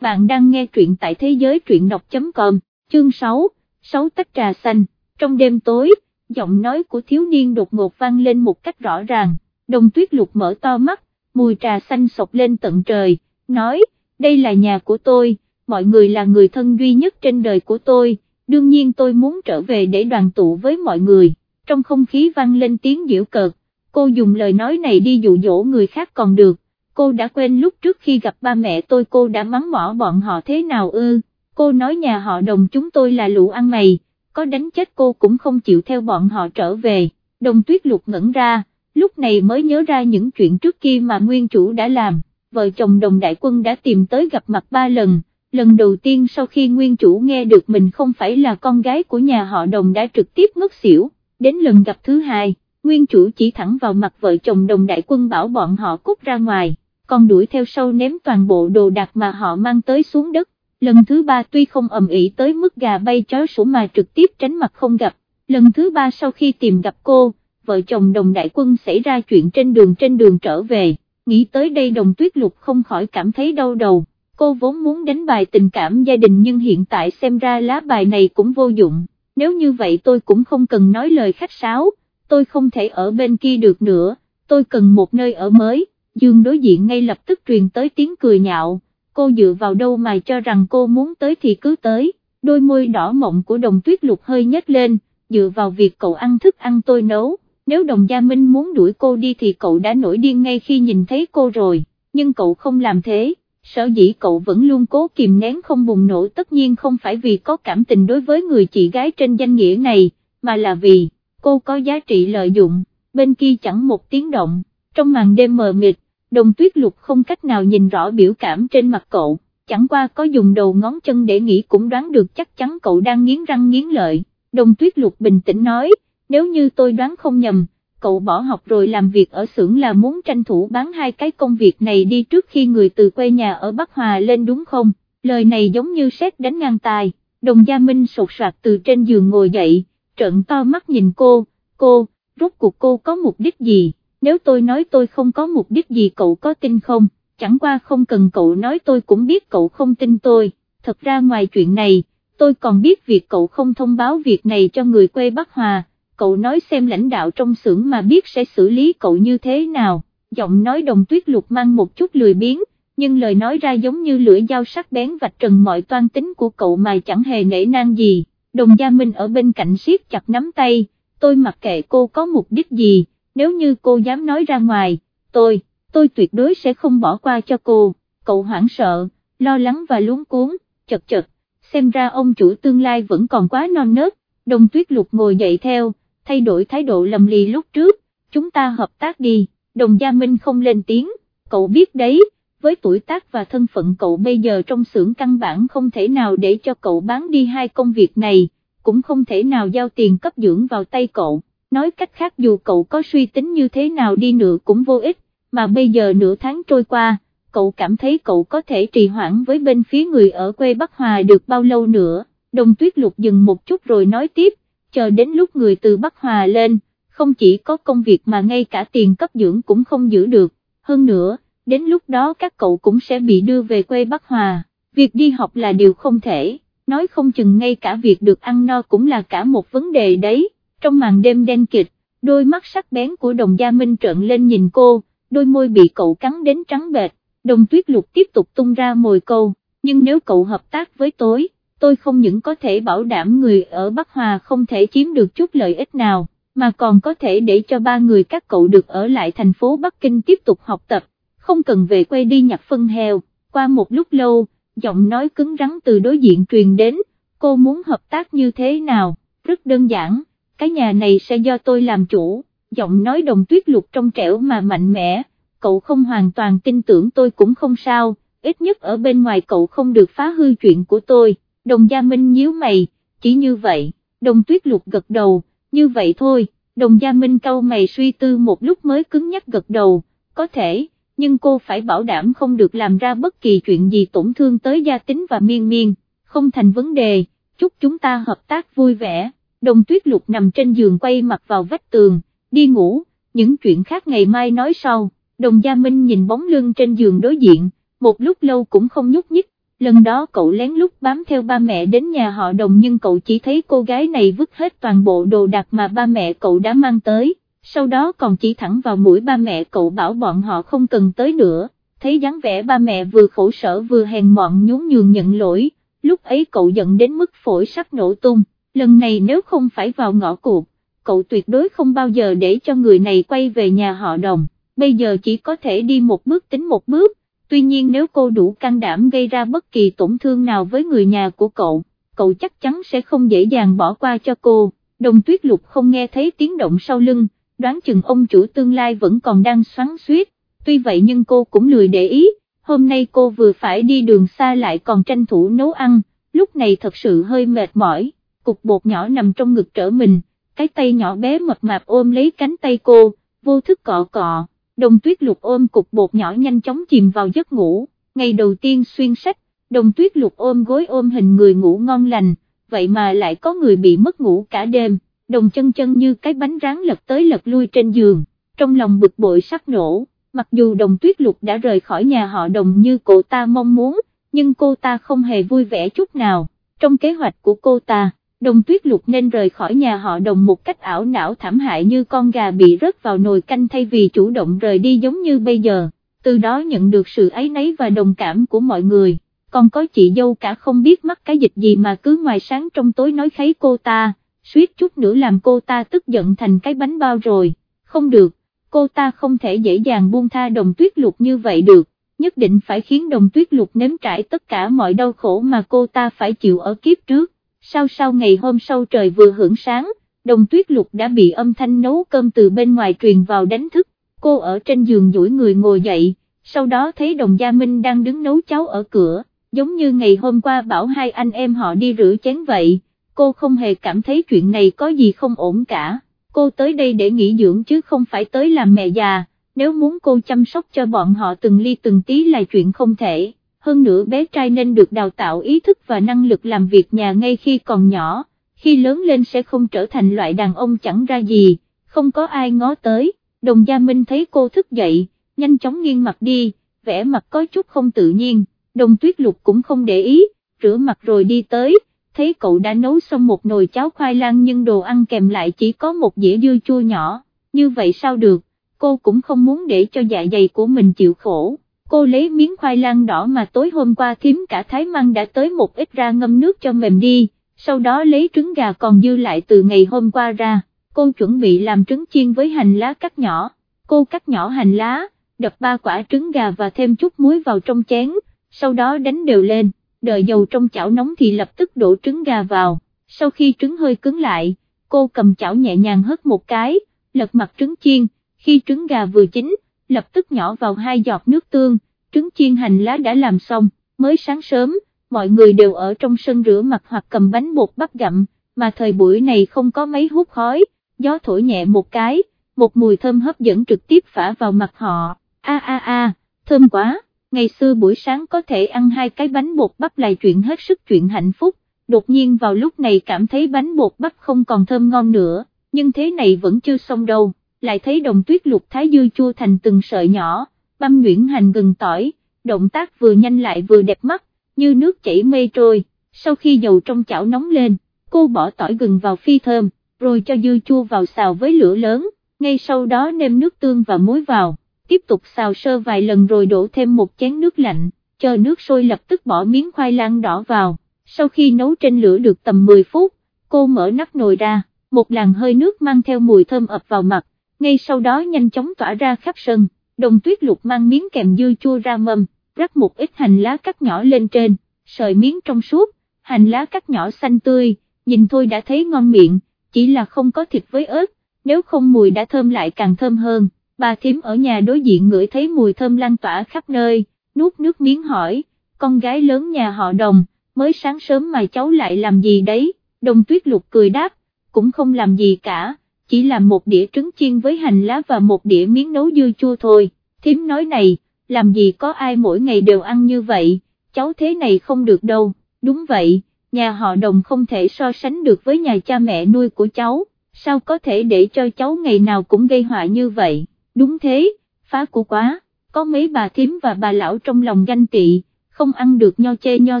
bạn đang nghe truyện tại thế giới truyện đọc.com, chương 6, 6 tách trà xanh, trong đêm tối, giọng nói của thiếu niên đột ngột vang lên một cách rõ ràng, đồng tuyết lục mở to mắt, mùi trà xanh sọc lên tận trời, nói, đây là nhà của tôi, mọi người là người thân duy nhất trên đời của tôi, đương nhiên tôi muốn trở về để đoàn tụ với mọi người, trong không khí vang lên tiếng diễu cợt, cô dùng lời nói này đi dụ dỗ người khác còn được, cô đã quên lúc trước khi gặp ba mẹ tôi cô đã mắng mỏ bọn họ thế nào ư, cô nói nhà họ đồng chúng tôi là lũ ăn mày, có đánh chết cô cũng không chịu theo bọn họ trở về, đồng tuyết lục ngẩn ra, lúc này mới nhớ ra những chuyện trước kia mà nguyên chủ đã làm, vợ chồng đồng đại quân đã tìm tới gặp mặt ba lần, lần đầu tiên sau khi nguyên chủ nghe được mình không phải là con gái của nhà họ đồng đã trực tiếp ngất xỉu, đến lần gặp thứ hai, nguyên chủ chỉ thẳng vào mặt vợ chồng đồng đại quân bảo bọn họ cút ra ngoài còn đuổi theo sau ném toàn bộ đồ đạc mà họ mang tới xuống đất, lần thứ ba tuy không ầm ĩ tới mức gà bay chó sủa mà trực tiếp tránh mặt không gặp, lần thứ ba sau khi tìm gặp cô, vợ chồng đồng đại quân xảy ra chuyện trên đường trên đường trở về, nghĩ tới đây đồng tuyết lục không khỏi cảm thấy đau đầu, cô vốn muốn đánh bài tình cảm gia đình nhưng hiện tại xem ra lá bài này cũng vô dụng, nếu như vậy tôi cũng không cần nói lời khách sáo, tôi không thể ở bên kia được nữa, tôi cần một nơi ở mới dương đối diện ngay lập tức truyền tới tiếng cười nhạo, cô dựa vào đâu mà cho rằng cô muốn tới thì cứ tới, đôi môi đỏ mộng của đồng tuyết lục hơi nhếch lên, dựa vào việc cậu ăn thức ăn tôi nấu, nếu đồng gia Minh muốn đuổi cô đi thì cậu đã nổi điên ngay khi nhìn thấy cô rồi, nhưng cậu không làm thế. Sở dĩ cậu vẫn luôn cố kìm nén không bùng nổ tất nhiên không phải vì có cảm tình đối với người chị gái trên danh nghĩa này, mà là vì, cô có giá trị lợi dụng, bên kia chẳng một tiếng động, trong màn đêm mờ mịt, đồng tuyết lục không cách nào nhìn rõ biểu cảm trên mặt cậu, chẳng qua có dùng đầu ngón chân để nghĩ cũng đoán được chắc chắn cậu đang nghiến răng nghiến lợi, đồng tuyết lục bình tĩnh nói, nếu như tôi đoán không nhầm, cậu bỏ học rồi làm việc ở xưởng là muốn tranh thủ bán hai cái công việc này đi trước khi người từ quê nhà ở Bắc Hòa lên đúng không, lời này giống như sét đánh ngang tai, đồng gia Minh sột soạt từ trên giường ngồi dậy, trợn to mắt nhìn cô, cô, rốt cuộc cô có mục đích gì? Nếu tôi nói tôi không có mục đích gì cậu có tin không, chẳng qua không cần cậu nói tôi cũng biết cậu không tin tôi, thật ra ngoài chuyện này, tôi còn biết việc cậu không thông báo việc này cho người quê Bắc Hòa, cậu nói xem lãnh đạo trong xưởng mà biết sẽ xử lý cậu như thế nào, giọng nói đồng tuyết lục mang một chút lười biếng, nhưng lời nói ra giống như lưỡi dao sắc bén vạch trần mọi toan tính của cậu mà chẳng hề nể nang gì, đồng gia Minh ở bên cạnh siết chặt nắm tay, tôi mặc kệ cô có mục đích gì nếu như cô dám nói ra ngoài, tôi, tôi tuyệt đối sẽ không bỏ qua cho cô, cậu hoảng sợ, lo lắng và luống cuốn, chật chật, xem ra ông chủ tương lai vẫn còn quá non nớt, đồng tuyết lục ngồi dậy theo, thay đổi thái độ lầm lì lúc trước, chúng ta hợp tác đi, đồng gia Minh không lên tiếng, cậu biết đấy, với tuổi tác và thân phận cậu bây giờ trong xưởng căn bản không thể nào để cho cậu bán đi hai công việc này, cũng không thể nào giao tiền cấp dưỡng vào tay cậu nói cách khác dù cậu có suy tính như thế nào đi nữa cũng vô ích, mà bây giờ nửa tháng trôi qua, cậu cảm thấy cậu có thể trì hoãn với bên phía người ở quê Bắc Hòa được bao lâu nữa, đồng tuyết lục dừng một chút rồi nói tiếp, chờ đến lúc người từ Bắc Hòa lên, không chỉ có công việc mà ngay cả tiền cấp dưỡng cũng không giữ được, hơn nữa, đến lúc đó các cậu cũng sẽ bị đưa về quê Bắc Hòa, việc đi học là điều không thể, nói không chừng ngay cả việc được ăn no cũng là cả một vấn đề đấy trong màn đêm đen kịch, đôi mắt sắc bén của đồng gia Minh trợn lên nhìn cô, đôi môi bị cậu cắn đến trắng bệt, đồng tuyết lục tiếp tục tung ra mồi câu, nhưng nếu cậu hợp tác với tối, tôi không những có thể bảo đảm người ở Bắc Hòa không thể chiếm được chút lợi ích nào, mà còn có thể để cho ba người các cậu được ở lại thành phố Bắc Kinh tiếp tục học tập, không cần về quê đi nhặt phân heo, qua một lúc lâu, giọng nói cứng rắn từ đối diện truyền đến, cô muốn hợp tác như thế nào, rất đơn giản cái nhà này sẽ do tôi làm chủ, giọng nói đồng tuyết lục trong trẻo mà mạnh mẽ, cậu không hoàn toàn tin tưởng tôi cũng không sao, ít nhất ở bên ngoài cậu không được phá hư chuyện của tôi, đồng gia Minh nhíu mày, chỉ như vậy, đồng tuyết lục gật đầu, như vậy thôi, đồng gia Minh câu mày suy tư một lúc mới cứng nhắc gật đầu, có thể, nhưng cô phải bảo đảm không được làm ra bất kỳ chuyện gì tổn thương tới gia tính và miên miên, không thành vấn đề, chúc chúng ta hợp tác vui vẻ đồng tuyết lục nằm trên giường quay mặt vào vách tường, đi ngủ, những chuyện khác ngày mai nói sau, đồng gia Minh nhìn bóng lưng trên giường đối diện, một lúc lâu cũng không nhúc nhích, lần đó cậu lén lút bám theo ba mẹ đến nhà họ đồng nhưng cậu chỉ thấy cô gái này vứt hết toàn bộ đồ đạc mà ba mẹ cậu đã mang tới, sau đó còn chỉ thẳng vào mũi ba mẹ cậu bảo bọn họ không cần tới nữa, thấy dáng vẻ ba mẹ vừa khổ sở vừa hèn mọn nhún nhường nhận lỗi, lúc ấy cậu giận đến mức phổi sắp nổ tung, lần này nếu không phải vào ngõ cụt, cậu tuyệt đối không bao giờ để cho người này quay về nhà họ đồng, bây giờ chỉ có thể đi một bước tính một bước. Tuy nhiên nếu cô đủ can đảm gây ra bất kỳ tổn thương nào với người nhà của cậu, cậu chắc chắn sẽ không dễ dàng bỏ qua cho cô, đồng tuyết lục không nghe thấy tiếng động sau lưng, đoán chừng ông chủ tương lai vẫn còn đang xoắn suýt, tuy vậy nhưng cô cũng lười để ý, hôm nay cô vừa phải đi đường xa lại còn tranh thủ nấu ăn, lúc này thật sự hơi mệt mỏi, cục bột nhỏ nằm trong ngực trở mình, cái tay nhỏ bé mập mạp ôm lấy cánh tay cô, vô thức cọ cọ đồng tuyết lục ôm cục bột nhỏ nhanh chóng chìm vào giấc ngủ, ngày đầu tiên xuyên sách, đồng tuyết lục ôm gối ôm hình người ngủ ngon lành, vậy mà lại có người bị mất ngủ cả đêm, đồng chân chân như cái bánh rán lật tới lật lui trên giường, trong lòng bực bội sắc nổ, mặc dù đồng tuyết lục đã rời khỏi nhà họ đồng như cô ta mong muốn, nhưng cô ta không hề vui vẻ chút nào, trong kế hoạch của cô ta đồng tuyết lục nên rời khỏi nhà họ đồng một cách ảo não thảm hại như con gà bị rớt vào nồi canh thay vì chủ động rời đi giống như bây giờ, từ đó nhận được sự ấy nấy và đồng cảm của mọi người, còn có chị dâu cả không biết mắc cái dịch gì mà cứ ngoài sáng trong tối nói kháy cô ta, suýt chút nữa làm cô ta tức giận thành cái bánh bao rồi, không được, cô ta không thể dễ dàng buông tha đồng tuyết lục như vậy được. Nhất định phải khiến đồng tuyết lục nếm trải tất cả mọi đau khổ mà cô ta phải chịu ở kiếp trước sau sau ngày hôm sau trời vừa hưởng sáng, đồng tuyết lục đã bị âm thanh nấu cơm từ bên ngoài truyền vào đánh thức, cô ở trên giường duỗi người ngồi dậy, sau đó thấy đồng gia Minh đang đứng nấu cháo ở cửa, giống như ngày hôm qua bảo hai anh em họ đi rửa chén vậy, cô không hề cảm thấy chuyện này có gì không ổn cả, cô tới đây để nghỉ dưỡng chứ không phải tới làm mẹ già, nếu muốn cô chăm sóc cho bọn họ từng ly từng tí là chuyện không thể hơn nữa bé trai nên được đào tạo ý thức và năng lực làm việc nhà ngay khi còn nhỏ, khi lớn lên sẽ không trở thành loại đàn ông chẳng ra gì, không có ai ngó tới, đồng gia Minh thấy cô thức dậy, nhanh chóng nghiêng mặt đi, vẻ mặt có chút không tự nhiên, đồng tuyết lục cũng không để ý, rửa mặt rồi đi tới, thấy cậu đã nấu xong một nồi cháo khoai lang nhưng đồ ăn kèm lại chỉ có một dĩa dưa chua nhỏ, như vậy sao được, cô cũng không muốn để cho dạ dày của mình chịu khổ cô lấy miếng khoai lang đỏ mà tối hôm qua thím cả thái măng đã tới một ít ra ngâm nước cho mềm đi, sau đó lấy trứng gà còn dư lại từ ngày hôm qua ra, cô chuẩn bị làm trứng chiên với hành lá cắt nhỏ, cô cắt nhỏ hành lá, đập ba quả trứng gà và thêm chút muối vào trong chén, sau đó đánh đều lên, đợi dầu trong chảo nóng thì lập tức đổ trứng gà vào, sau khi trứng hơi cứng lại, cô cầm chảo nhẹ nhàng hất một cái, lật mặt trứng chiên, khi trứng gà vừa chín, lập tức nhỏ vào hai giọt nước tương, trứng chiên hành lá đã làm xong, mới sáng sớm, mọi người đều ở trong sân rửa mặt hoặc cầm bánh bột bắp gặm, mà thời buổi này không có mấy hút khói, gió thổi nhẹ một cái, một mùi thơm hấp dẫn trực tiếp phả vào mặt họ, a a a, thơm quá, ngày xưa buổi sáng có thể ăn hai cái bánh bột bắp là chuyện hết sức chuyện hạnh phúc, đột nhiên vào lúc này cảm thấy bánh bột bắp không còn thơm ngon nữa, nhưng thế này vẫn chưa xong đâu lại thấy đồng tuyết lục thái dư chua thành từng sợi nhỏ, băm nhuyễn hành gừng tỏi, động tác vừa nhanh lại vừa đẹp mắt, như nước chảy mây trôi, sau khi dầu trong chảo nóng lên, cô bỏ tỏi gừng vào phi thơm, rồi cho dư chua vào xào với lửa lớn, ngay sau đó nêm nước tương và muối vào, tiếp tục xào sơ vài lần rồi đổ thêm một chén nước lạnh, chờ nước sôi lập tức bỏ miếng khoai lang đỏ vào, sau khi nấu trên lửa được tầm 10 phút, cô mở nắp nồi ra, một làn hơi nước mang theo mùi thơm ập vào mặt, ngay sau đó nhanh chóng tỏa ra khắp sân, đồng tuyết lục mang miếng kèm dưa chua ra mâm, rắc một ít hành lá cắt nhỏ lên trên, sợi miếng trong suốt, hành lá cắt nhỏ xanh tươi, nhìn thôi đã thấy ngon miệng, chỉ là không có thịt với ớt, nếu không mùi đã thơm lại càng thơm hơn, bà thím ở nhà đối diện ngửi thấy mùi thơm lan tỏa khắp nơi, nuốt nước miếng hỏi, con gái lớn nhà họ đồng, mới sáng sớm mà cháu lại làm gì đấy, đồng tuyết lục cười đáp, cũng không làm gì cả chỉ làm một đĩa trứng chiên với hành lá và một đĩa miếng nấu dưa chua thôi, thím nói này, làm gì có ai mỗi ngày đều ăn như vậy, cháu thế này không được đâu, đúng vậy, nhà họ đồng không thể so sánh được với nhà cha mẹ nuôi của cháu, sao có thể để cho cháu ngày nào cũng gây họa như vậy, đúng thế, phá của quá, có mấy bà thím và bà lão trong lòng ganh tị, không ăn được nho chê nho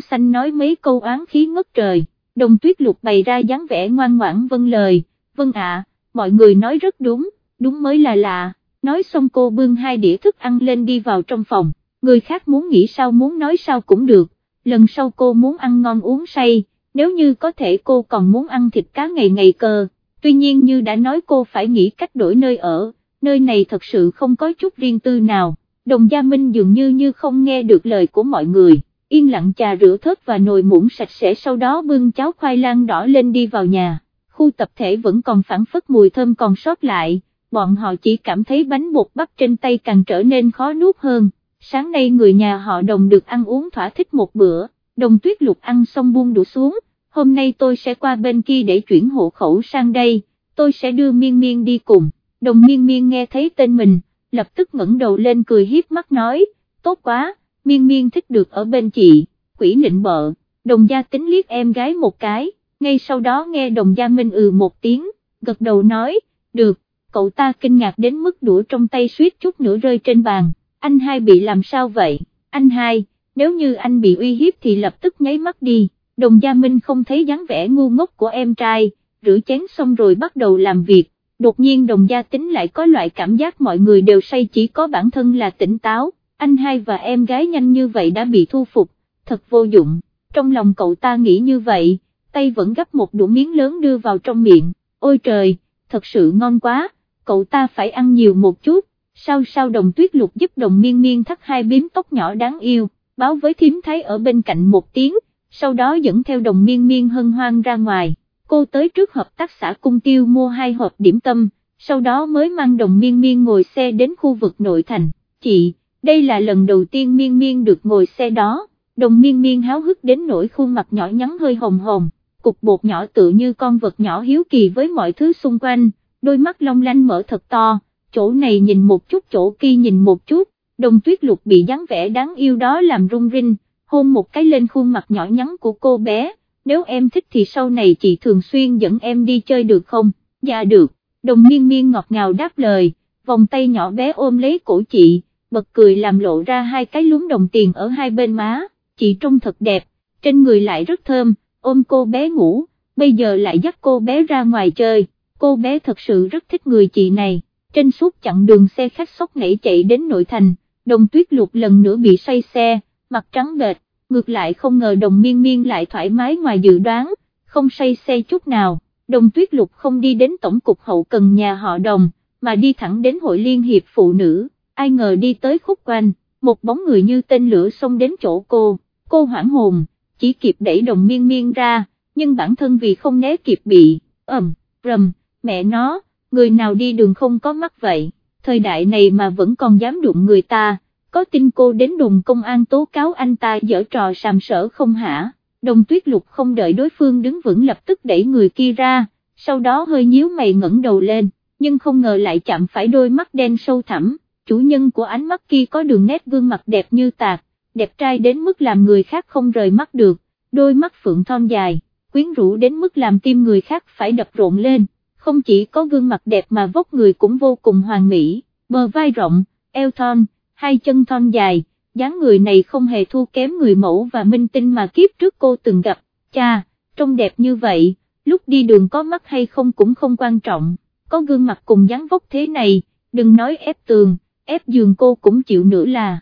xanh nói mấy câu oán khí ngất trời, đồng tuyết lục bày ra dáng vẻ ngoan ngoãn vâng lời, vâng ạ, mọi người nói rất đúng, đúng mới là lạ, nói xong cô bưng hai đĩa thức ăn lên đi vào trong phòng, người khác muốn nghĩ sao muốn nói sao cũng được, lần sau cô muốn ăn ngon uống say, nếu như có thể cô còn muốn ăn thịt cá ngày ngày cơ, tuy nhiên như đã nói cô phải nghĩ cách đổi nơi ở, nơi này thật sự không có chút riêng tư nào, đồng gia Minh dường như như không nghe được lời của mọi người, yên lặng trà rửa thớt và nồi muỗng sạch sẽ sau đó bưng cháo khoai lang đỏ lên đi vào nhà, khu tập thể vẫn còn phản phất mùi thơm còn sót lại, bọn họ chỉ cảm thấy bánh bột bắp trên tay càng trở nên khó nuốt hơn, sáng nay người nhà họ đồng được ăn uống thỏa thích một bữa, đồng tuyết lục ăn xong buông đũa xuống, hôm nay tôi sẽ qua bên kia để chuyển hộ khẩu sang đây, tôi sẽ đưa miên miên đi cùng, đồng miên miên nghe thấy tên mình, lập tức ngẩng đầu lên cười hiếp mắt nói, tốt quá, miên miên thích được ở bên chị, quỷ nịnh bợ, đồng gia tính liếc em gái một cái, ngay sau đó nghe đồng gia minh ừ một tiếng, gật đầu nói, được, cậu ta kinh ngạc đến mức đũa trong tay suýt chút nữa rơi trên bàn, anh hai bị làm sao vậy, anh hai, nếu như anh bị uy hiếp thì lập tức nháy mắt đi, đồng gia minh không thấy dáng vẻ ngu ngốc của em trai, rửa chén xong rồi bắt đầu làm việc, đột nhiên đồng gia tính lại có loại cảm giác mọi người đều say chỉ có bản thân là tỉnh táo, anh hai và em gái nhanh như vậy đã bị thu phục, thật vô dụng, trong lòng cậu ta nghĩ như vậy, tay vẫn gấp một đũa miếng lớn đưa vào trong miệng, ôi trời, thật sự ngon quá, cậu ta phải ăn nhiều một chút, sao sao đồng tuyết lục giúp đồng miên miên thắt hai biếm tóc nhỏ đáng yêu, báo với thím thái ở bên cạnh một tiếng, sau đó dẫn theo đồng miên miên hân hoan ra ngoài, cô tới trước hợp tác xã cung tiêu mua hai hộp điểm tâm, sau đó mới mang đồng miên miên ngồi xe đến khu vực nội thành, chị, đây là lần đầu tiên miên miên được ngồi xe đó, đồng miên miên háo hức đến nỗi khuôn mặt nhỏ nhắn hơi hồng hồng, cục bột nhỏ tự như con vật nhỏ hiếu kỳ với mọi thứ xung quanh, đôi mắt long lanh mở thật to, chỗ này nhìn một chút chỗ kia nhìn một chút, đồng tuyết lục bị dáng vẻ đáng yêu đó làm rung rinh, hôn một cái lên khuôn mặt nhỏ nhắn của cô bé, nếu em thích thì sau này chị thường xuyên dẫn em đi chơi được không, dạ được, đồng miên miên ngọt ngào đáp lời, vòng tay nhỏ bé ôm lấy cổ chị, bật cười làm lộ ra hai cái lúm đồng tiền ở hai bên má, chị trông thật đẹp, trên người lại rất thơm, ôm cô bé ngủ, bây giờ lại dắt cô bé ra ngoài chơi, cô bé thật sự rất thích người chị này, trên suốt chặng đường xe khách sốc nảy chạy đến nội thành, đồng tuyết lục lần nữa bị say xe, mặt trắng bệch, ngược lại không ngờ đồng miên miên lại thoải mái ngoài dự đoán, không say xe chút nào, đồng tuyết lục không đi đến tổng cục hậu cần nhà họ đồng, mà đi thẳng đến hội liên hiệp phụ nữ, ai ngờ đi tới khúc quanh, một bóng người như tên lửa xông đến chỗ cô, cô hoảng hồn, chỉ kịp đẩy đồng miên miên ra, nhưng bản thân vì không né kịp bị, ầm, rầm, mẹ nó, người nào đi đường không có mắt vậy, thời đại này mà vẫn còn dám đụng người ta, có tin cô đến đồn công an tố cáo anh ta dở trò sàm sở không hả, đồng tuyết lục không đợi đối phương đứng vững lập tức đẩy người kia ra, sau đó hơi nhíu mày ngẩng đầu lên, nhưng không ngờ lại chạm phải đôi mắt đen sâu thẳm, chủ nhân của ánh mắt kia có đường nét gương mặt đẹp như tạc, đẹp trai đến mức làm người khác không rời mắt được, đôi mắt phượng thon dài, quyến rũ đến mức làm tim người khác phải đập rộn lên, không chỉ có gương mặt đẹp mà vóc người cũng vô cùng hoàn mỹ, bờ vai rộng, eo thon, hai chân thon dài, dáng người này không hề thua kém người mẫu và minh tinh mà kiếp trước cô từng gặp, cha, trông đẹp như vậy, lúc đi đường có mắt hay không cũng không quan trọng, có gương mặt cùng dáng vóc thế này, đừng nói ép tường, ép giường cô cũng chịu nữa là.